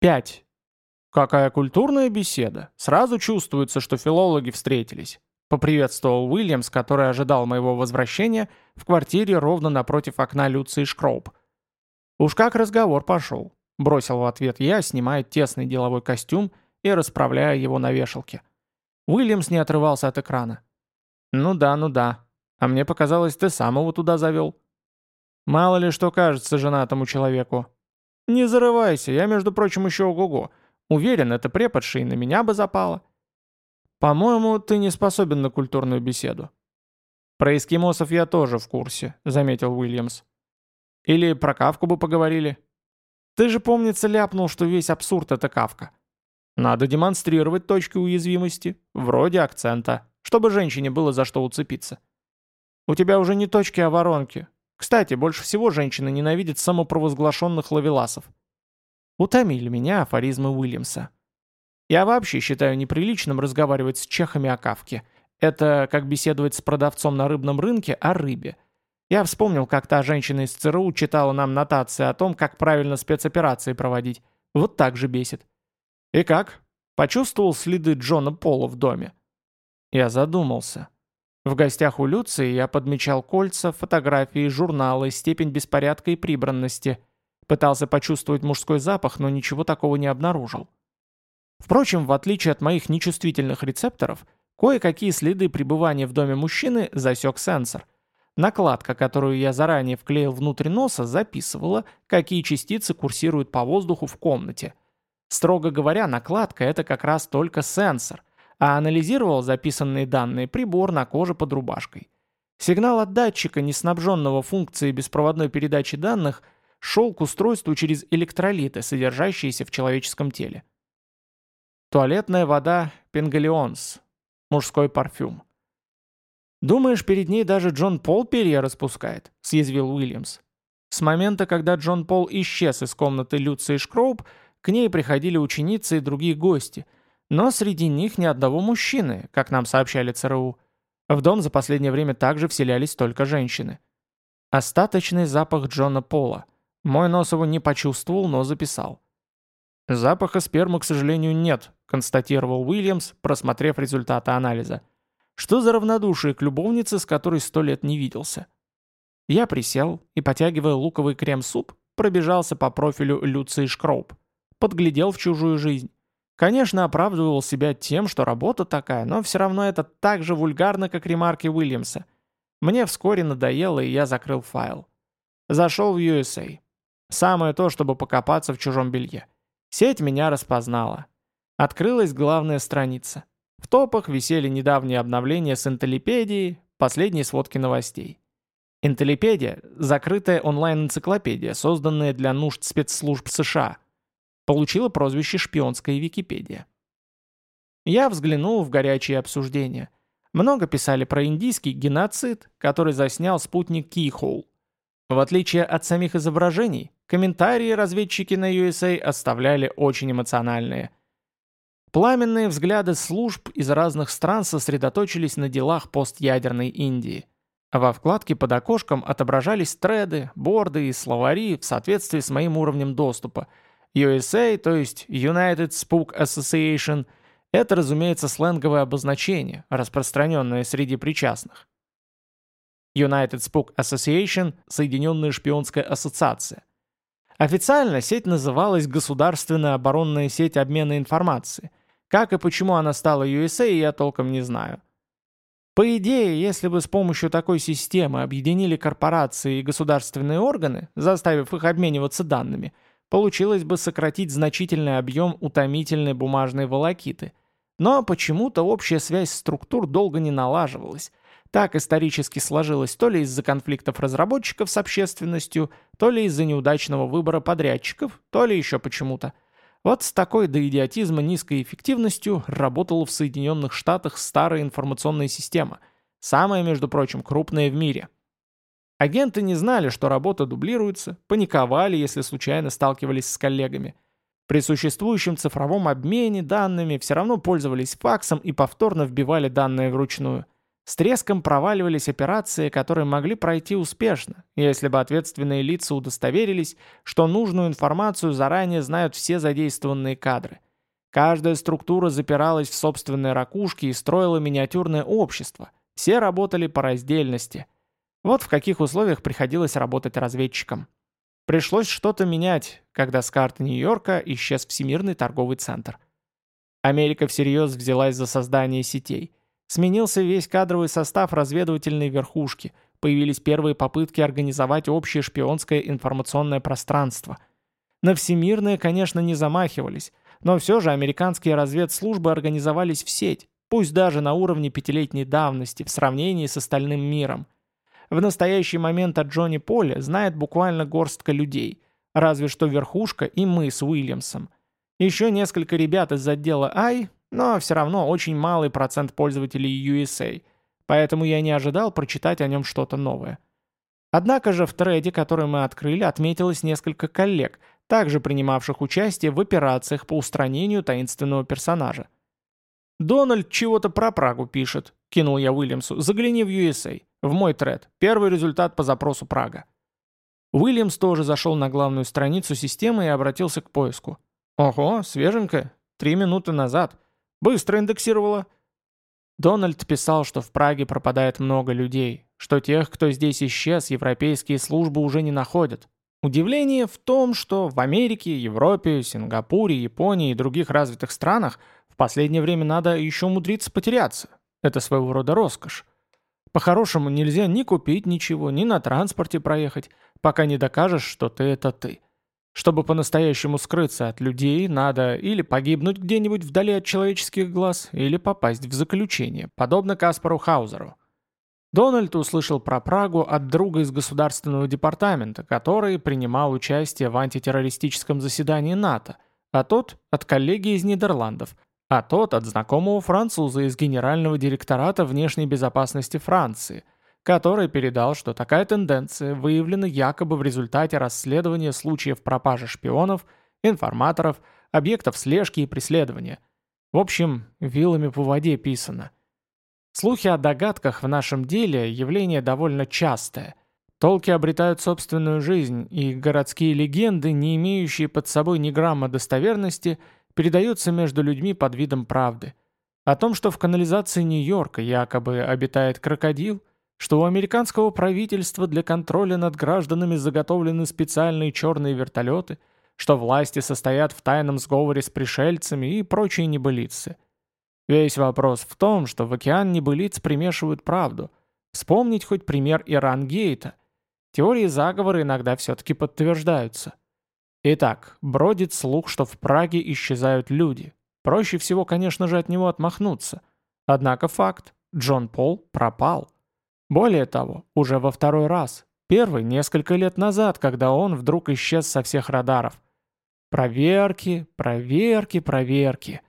5. Какая культурная беседа. Сразу чувствуется, что филологи встретились. Поприветствовал Уильямс, который ожидал моего возвращения в квартире ровно напротив окна Люции Шкроуп. Уж как разговор пошел. Бросил в ответ я, снимая тесный деловой костюм и расправляя его на вешалке. Уильямс не отрывался от экрана. «Ну да, ну да. А мне показалось, ты сам его туда завел». «Мало ли что кажется женатому человеку». «Не зарывайся, я, между прочим, еще ого-го. Уверен, это преподша и на меня бы запало». «По-моему, ты не способен на культурную беседу». «Про эскимосов я тоже в курсе», — заметил Уильямс. «Или про Кавку бы поговорили». «Ты же, помнится, ляпнул, что весь абсурд — это Кавка». «Надо демонстрировать точки уязвимости, вроде акцента, чтобы женщине было за что уцепиться». «У тебя уже не точки, а воронки. Кстати, больше всего женщины ненавидят самопровозглашенных лавеласов». Утомили меня афоризмы Уильямса. Я вообще считаю неприличным разговаривать с чехами о кавке. Это как беседовать с продавцом на рыбном рынке о рыбе. Я вспомнил, как та женщина из ЦРУ читала нам нотации о том, как правильно спецоперации проводить. Вот так же бесит. И как? Почувствовал следы Джона Пола в доме? Я задумался. В гостях у Люции я подмечал кольца, фотографии, журналы, степень беспорядка и прибранности. Пытался почувствовать мужской запах, но ничего такого не обнаружил. Впрочем, в отличие от моих нечувствительных рецепторов, кое-какие следы пребывания в доме мужчины засек сенсор. Накладка, которую я заранее вклеил внутрь носа, записывала, какие частицы курсируют по воздуху в комнате. Строго говоря, накладка – это как раз только сенсор, а анализировал записанные данные прибор на коже под рубашкой. Сигнал от датчика, не снабженного функцией беспроводной передачи данных, шел к устройству через электролиты, содержащиеся в человеческом теле. Туалетная вода Пенгалеонс. Мужской парфюм. «Думаешь, перед ней даже Джон Пол перья распускает?» – съязвил Уильямс. С момента, когда Джон Пол исчез из комнаты Люции Шкроуп, к ней приходили ученицы и другие гости, но среди них ни одного мужчины, как нам сообщали ЦРУ. В дом за последнее время также вселялись только женщины. Остаточный запах Джона Пола. Мой нос его не почувствовал, но записал. Запаха спермы, к сожалению, нет, констатировал Уильямс, просмотрев результаты анализа. Что за равнодушие к любовнице, с которой сто лет не виделся? Я присел и, потягивая луковый крем-суп, пробежался по профилю Люции Шкроуп. Подглядел в чужую жизнь. Конечно, оправдывал себя тем, что работа такая, но все равно это так же вульгарно, как ремарки Уильямса. Мне вскоре надоело, и я закрыл файл. Зашел в USA. Самое то, чтобы покопаться в чужом белье. Сеть меня распознала. Открылась главная страница. В топах висели недавние обновления с Интеллипедией, последние сводки новостей. Интеллипедия – закрытая онлайн-энциклопедия, созданная для нужд спецслужб США. Получила прозвище «Шпионская Википедия». Я взглянул в горячие обсуждения. Много писали про индийский геноцид, который заснял спутник Keyhole. В отличие от самих изображений, комментарии разведчики на USA оставляли очень эмоциональные. Пламенные взгляды служб из разных стран сосредоточились на делах постядерной Индии. Во вкладке под окошком отображались треды, борды и словари в соответствии с моим уровнем доступа. USA, то есть United Spook Association, это, разумеется, сленговое обозначение, распространенное среди причастных. United Spook Association – Соединенная шпионская ассоциация. Официально сеть называлась Государственная оборонная сеть обмена информацией. Как и почему она стала USA, я толком не знаю. По идее, если бы с помощью такой системы объединили корпорации и государственные органы, заставив их обмениваться данными, получилось бы сократить значительный объем утомительной бумажной волокиты. Но почему-то общая связь структур долго не налаживалась, так исторически сложилось то ли из-за конфликтов разработчиков с общественностью, то ли из-за неудачного выбора подрядчиков, то ли еще почему-то. Вот с такой до идиотизма низкой эффективностью работала в Соединенных Штатах старая информационная система, самая, между прочим, крупная в мире. Агенты не знали, что работа дублируется, паниковали, если случайно сталкивались с коллегами. При существующем цифровом обмене данными все равно пользовались факсом и повторно вбивали данные вручную – С треском проваливались операции, которые могли пройти успешно, если бы ответственные лица удостоверились, что нужную информацию заранее знают все задействованные кадры. Каждая структура запиралась в собственной ракушке и строила миниатюрное общество. Все работали по раздельности. Вот в каких условиях приходилось работать разведчикам. Пришлось что-то менять, когда с карты Нью-Йорка исчез Всемирный торговый центр. Америка всерьез взялась за создание сетей – Сменился весь кадровый состав разведывательной верхушки, появились первые попытки организовать общее шпионское информационное пространство. На всемирное, конечно, не замахивались, но все же американские разведслужбы организовались в сеть, пусть даже на уровне пятилетней давности в сравнении с остальным миром. В настоящий момент о Джонни Поле знает буквально горстка людей, разве что верхушка и мы с Уильямсом. Еще несколько ребят из отдела Ай но все равно очень малый процент пользователей USA, поэтому я не ожидал прочитать о нем что-то новое. Однако же в треде, который мы открыли, отметилось несколько коллег, также принимавших участие в операциях по устранению таинственного персонажа. «Дональд чего-то про Прагу пишет», — кинул я Уильямсу. «Загляни в USA, в мой тред. Первый результат по запросу Прага». Уильямс тоже зашел на главную страницу системы и обратился к поиску. «Ого, свеженько. Три минуты назад. Быстро индексировала. Дональд писал, что в Праге пропадает много людей, что тех, кто здесь исчез, европейские службы уже не находят. Удивление в том, что в Америке, Европе, Сингапуре, Японии и других развитых странах в последнее время надо еще умудриться потеряться. Это своего рода роскошь. По-хорошему нельзя ни купить ничего, ни на транспорте проехать, пока не докажешь, что ты это ты. Чтобы по-настоящему скрыться от людей, надо или погибнуть где-нибудь вдали от человеческих глаз, или попасть в заключение, подобно Каспару Хаузеру. Дональд услышал про Прагу от друга из Государственного департамента, который принимал участие в антитеррористическом заседании НАТО, а тот от коллеги из Нидерландов, а тот от знакомого француза из Генерального директората внешней безопасности Франции – который передал, что такая тенденция выявлена якобы в результате расследования случаев пропажи шпионов, информаторов, объектов слежки и преследования. В общем, вилами по воде писано. Слухи о догадках в нашем деле – явление довольно частое. Толки обретают собственную жизнь, и городские легенды, не имеющие под собой ни грамма достоверности, передаются между людьми под видом правды. О том, что в канализации Нью-Йорка якобы обитает крокодил – что у американского правительства для контроля над гражданами заготовлены специальные черные вертолеты, что власти состоят в тайном сговоре с пришельцами и прочие небылицы. Весь вопрос в том, что в океан небылиц примешивают правду. Вспомнить хоть пример Иран-Гейта. Теории заговора иногда все-таки подтверждаются. Итак, бродит слух, что в Праге исчезают люди. Проще всего, конечно же, от него отмахнуться. Однако факт. Джон Пол пропал. Более того, уже во второй раз. Первый несколько лет назад, когда он вдруг исчез со всех радаров. Проверки, проверки, проверки.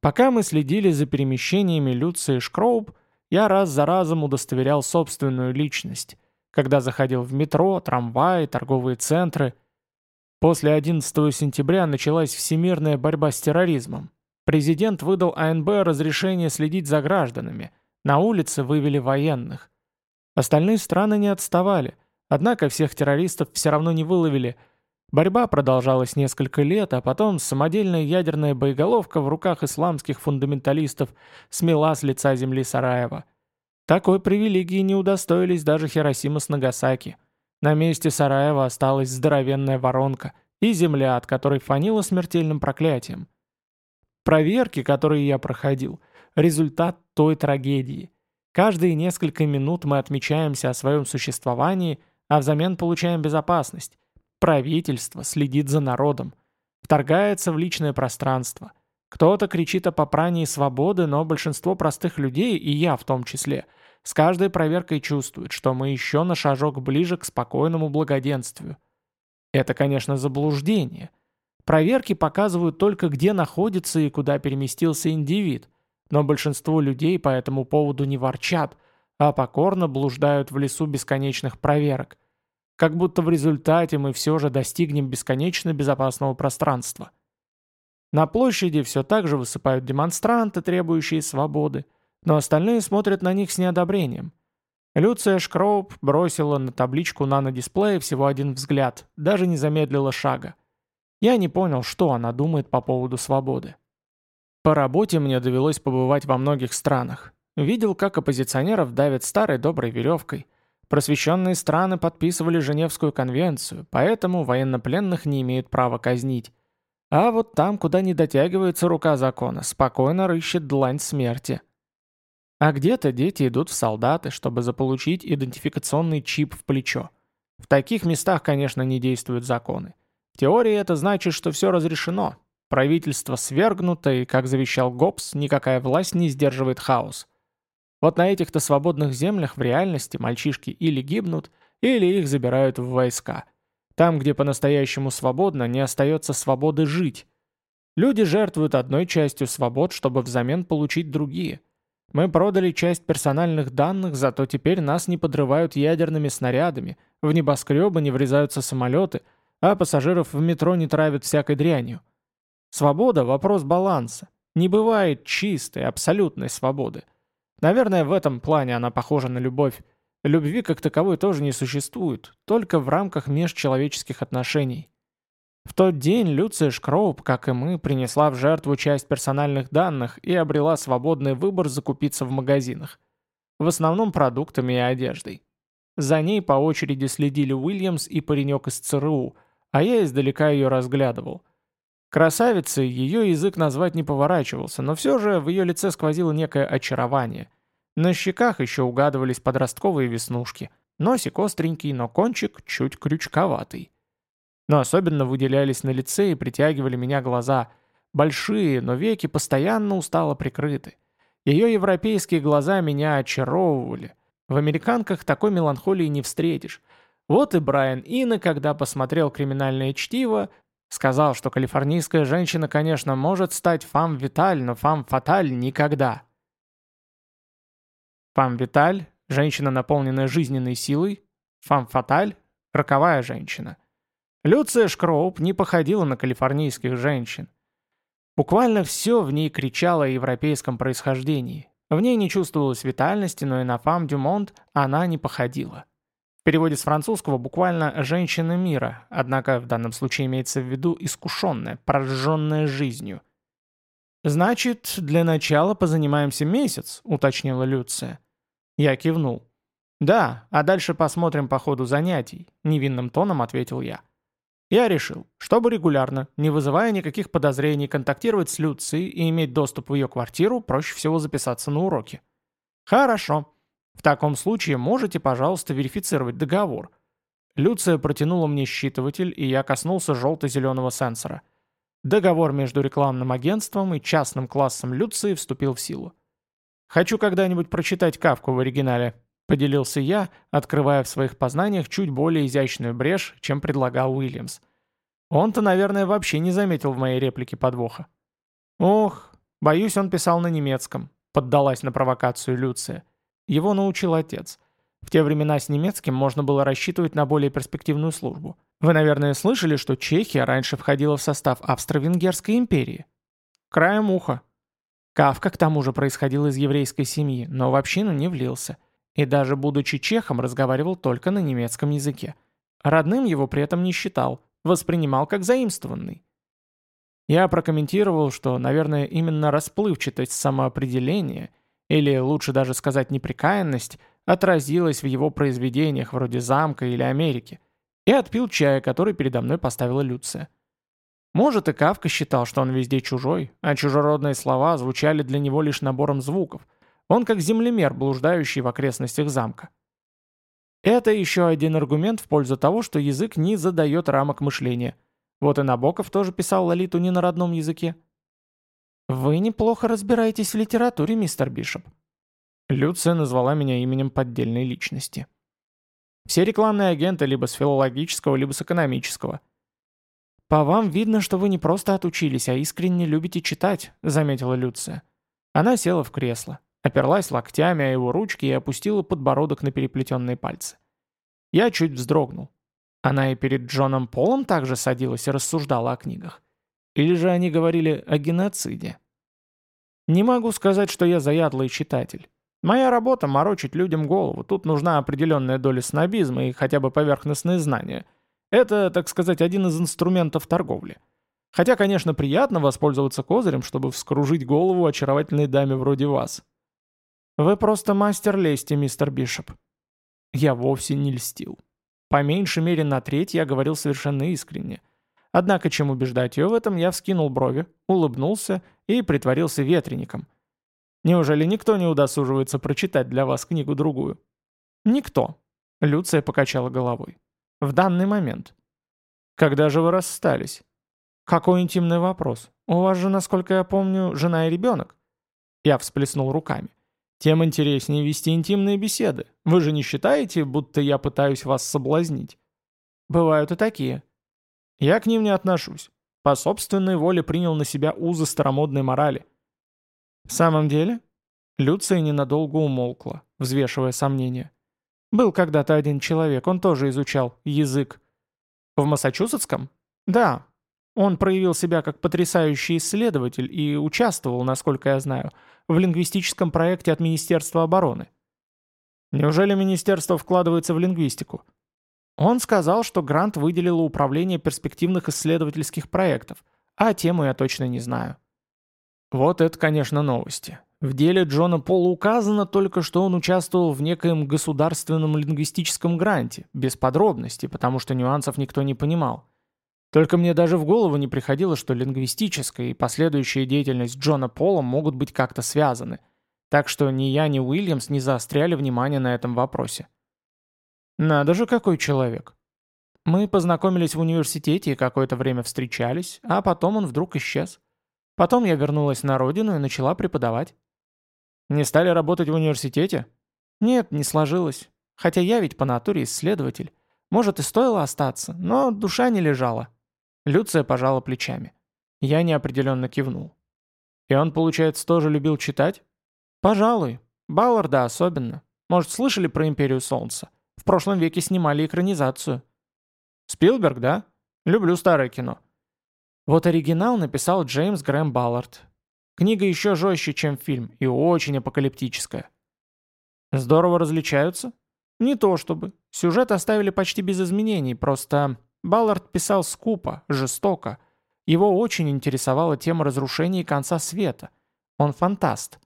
Пока мы следили за перемещениями Люции Шкроуб, я раз за разом удостоверял собственную личность, когда заходил в метро, трамваи, торговые центры. После 11 сентября началась всемирная борьба с терроризмом. Президент выдал АНБ разрешение следить за гражданами. На улице вывели военных. Остальные страны не отставали, однако всех террористов все равно не выловили. Борьба продолжалась несколько лет, а потом самодельная ядерная боеголовка в руках исламских фундаменталистов смела с лица земли Сараева. Такой привилегии не удостоились даже Хиросима с Нагасаки. На месте Сараева осталась здоровенная воронка и земля, от которой фанило смертельным проклятием. Проверки, которые я проходил, результат той трагедии. Каждые несколько минут мы отмечаемся о своем существовании, а взамен получаем безопасность. Правительство следит за народом. Вторгается в личное пространство. Кто-то кричит о попрании свободы, но большинство простых людей, и я в том числе, с каждой проверкой чувствуют, что мы еще на шажок ближе к спокойному благоденствию. Это, конечно, заблуждение. Проверки показывают только, где находится и куда переместился индивид – но большинство людей по этому поводу не ворчат, а покорно блуждают в лесу бесконечных проверок. Как будто в результате мы все же достигнем бесконечно безопасного пространства. На площади все так же высыпают демонстранты, требующие свободы. Но остальные смотрят на них с неодобрением. Люция Шкроуп бросила на табличку нанодисплея всего один взгляд, даже не замедлила шага. Я не понял, что она думает по поводу свободы. По работе мне довелось побывать во многих странах. Видел, как оппозиционеров давят старой доброй веревкой. Просвещенные страны подписывали Женевскую конвенцию, поэтому военнопленных не имеют права казнить. А вот там, куда не дотягивается рука закона, спокойно рыщет длань смерти. А где-то дети идут в солдаты, чтобы заполучить идентификационный чип в плечо. В таких местах, конечно, не действуют законы. В теории это значит, что все разрешено. Правительство свергнуто, и, как завещал Гоббс, никакая власть не сдерживает хаос. Вот на этих-то свободных землях в реальности мальчишки или гибнут, или их забирают в войска. Там, где по-настоящему свободно, не остается свободы жить. Люди жертвуют одной частью свобод, чтобы взамен получить другие. Мы продали часть персональных данных, зато теперь нас не подрывают ядерными снарядами, в небоскребы не врезаются самолеты, а пассажиров в метро не травят всякой дрянью. Свобода – вопрос баланса. Не бывает чистой, абсолютной свободы. Наверное, в этом плане она похожа на любовь. Любви как таковой тоже не существует, только в рамках межчеловеческих отношений. В тот день Люция Шкроуп, как и мы, принесла в жертву часть персональных данных и обрела свободный выбор закупиться в магазинах. В основном продуктами и одеждой. За ней по очереди следили Уильямс и паренек из ЦРУ, а я издалека ее разглядывал. Красавицей ее язык назвать не поворачивался, но все же в ее лице сквозило некое очарование. На щеках еще угадывались подростковые веснушки. Носик остренький, но кончик чуть крючковатый. Но особенно выделялись на лице и притягивали меня глаза. Большие, но веки постоянно устало прикрыты. Ее европейские глаза меня очаровывали. В американках такой меланхолии не встретишь. Вот и Брайан Инна, когда посмотрел «Криминальное чтиво», сказал, что калифорнийская женщина, конечно, может стать фам-виталь, но фам-фаталь никогда. Фам-виталь – женщина, наполненная жизненной силой. Фам-фаталь – роковая женщина – Люция Шкроуп не походила на калифорнийских женщин. Буквально все в ней кричало о европейском происхождении. В ней не чувствовалось витальности, но и на фам Дюмонт она не походила. В переводе с французского буквально «женщина мира», однако в данном случае имеется в виду искушенная, прожженная жизнью. «Значит, для начала позанимаемся месяц», — уточнила Люция. Я кивнул. «Да, а дальше посмотрим по ходу занятий», — невинным тоном ответил я. Я решил, чтобы регулярно, не вызывая никаких подозрений, контактировать с Люцией и иметь доступ в ее квартиру, проще всего записаться на уроки. Хорошо. В таком случае можете, пожалуйста, верифицировать договор. Люция протянула мне считыватель, и я коснулся желто-зеленого сенсора. Договор между рекламным агентством и частным классом Люции вступил в силу. Хочу когда-нибудь прочитать Кавку в оригинале. Поделился я, открывая в своих познаниях чуть более изящную брешь, чем предлагал Уильямс. Он-то, наверное, вообще не заметил в моей реплике подвоха. «Ох, боюсь, он писал на немецком», — поддалась на провокацию Люция. Его научил отец. В те времена с немецким можно было рассчитывать на более перспективную службу. Вы, наверное, слышали, что Чехия раньше входила в состав Австро-Венгерской империи? Краем уха. Кавка к тому же происходил из еврейской семьи, но в общину не влился. И даже будучи чехом, разговаривал только на немецком языке. Родным его при этом не считал, воспринимал как заимствованный. Я прокомментировал, что, наверное, именно расплывчатость самоопределения, или лучше даже сказать неприкаянность, отразилась в его произведениях вроде «Замка» или «Америки», и отпил чая, который передо мной поставила Люция. Может, и Кавка считал, что он везде чужой, а чужеродные слова звучали для него лишь набором звуков, он как землемер, блуждающий в окрестностях замка. Это еще один аргумент в пользу того, что язык не задает рамок мышления. Вот и Набоков тоже писал Лолиту не на родном языке. «Вы неплохо разбираетесь в литературе, мистер Бишоп». Люция назвала меня именем поддельной личности. Все рекламные агенты либо с филологического, либо с экономического. «По вам видно, что вы не просто отучились, а искренне любите читать», — заметила Люция. Она села в кресло оперлась локтями о его ручки и опустила подбородок на переплетенные пальцы. Я чуть вздрогнул. Она и перед Джоном Полом также садилась и рассуждала о книгах. Или же они говорили о геноциде? Не могу сказать, что я заядлый читатель. Моя работа — морочить людям голову. Тут нужна определенная доля снобизма и хотя бы поверхностные знания. Это, так сказать, один из инструментов торговли. Хотя, конечно, приятно воспользоваться козырем, чтобы вскружить голову очаровательной даме вроде вас. Вы просто мастер лести, мистер Бишоп. Я вовсе не льстил. По меньшей мере на треть я говорил совершенно искренне. Однако, чем убеждать ее в этом, я вскинул брови, улыбнулся и притворился ветреником. Неужели никто не удосуживается прочитать для вас книгу-другую? Никто. Люция покачала головой. В данный момент. Когда же вы расстались? Какой интимный вопрос. У вас же, насколько я помню, жена и ребенок. Я всплеснул руками. Тем интереснее вести интимные беседы. Вы же не считаете, будто я пытаюсь вас соблазнить? Бывают и такие. Я к ним не отношусь. По собственной воле принял на себя узы старомодной морали. В самом деле? Люция ненадолго умолкла, взвешивая сомнения. Был когда-то один человек, он тоже изучал язык. В Массачусетском? Да. Он проявил себя как потрясающий исследователь и участвовал, насколько я знаю, в лингвистическом проекте от Министерства обороны. Неужели министерство вкладывается в лингвистику? Он сказал, что грант выделило Управление перспективных исследовательских проектов, а тему я точно не знаю. Вот это, конечно, новости. В деле Джона Пола указано только, что он участвовал в некоем государственном лингвистическом гранте, без подробностей, потому что нюансов никто не понимал. Только мне даже в голову не приходило, что лингвистическая и последующая деятельность Джона Пола могут быть как-то связаны. Так что ни я, ни Уильямс не заостряли внимание на этом вопросе. Надо же, какой человек. Мы познакомились в университете и какое-то время встречались, а потом он вдруг исчез. Потом я вернулась на родину и начала преподавать. Не стали работать в университете? Нет, не сложилось. Хотя я ведь по натуре исследователь. Может, и стоило остаться, но душа не лежала. Люция пожала плечами. Я неопределенно кивнул. И он, получается, тоже любил читать? Пожалуй. Балларда особенно. Может, слышали про Империю Солнца? В прошлом веке снимали экранизацию. Спилберг, да? Люблю старое кино. Вот оригинал написал Джеймс Грэм Баллард. Книга еще жестче, чем фильм, и очень апокалиптическая. Здорово различаются? Не то чтобы. Сюжет оставили почти без изменений, просто Баллард писал скупо, жестоко. Его очень интересовала тема разрушения и конца света. Он фантаст.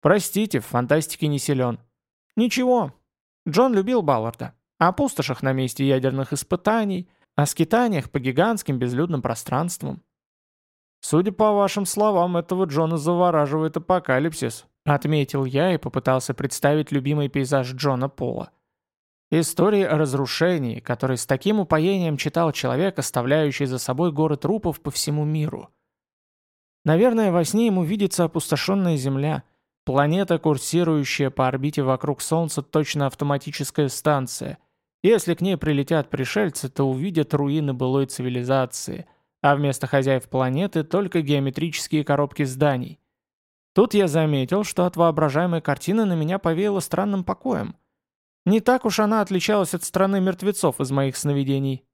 Простите, в фантастике не силен. Ничего. Джон любил Балларда. О пустошах на месте ядерных испытаний, о скитаниях по гигантским безлюдным пространствам. Судя по вашим словам, этого Джона завораживает апокалипсис, отметил я и попытался представить любимый пейзаж Джона Пола. Истории о разрушении, который с таким упоением читал человек, оставляющий за собой горы трупов по всему миру. Наверное, во сне ему видится опустошенная Земля, планета, курсирующая по орбите вокруг Солнца точно автоматическая станция. Если к ней прилетят пришельцы, то увидят руины былой цивилизации, а вместо хозяев планеты только геометрические коробки зданий. Тут я заметил, что от воображаемой картины на меня повеяло странным покоем – не так уж она отличалась от страны мертвецов из моих сновидений.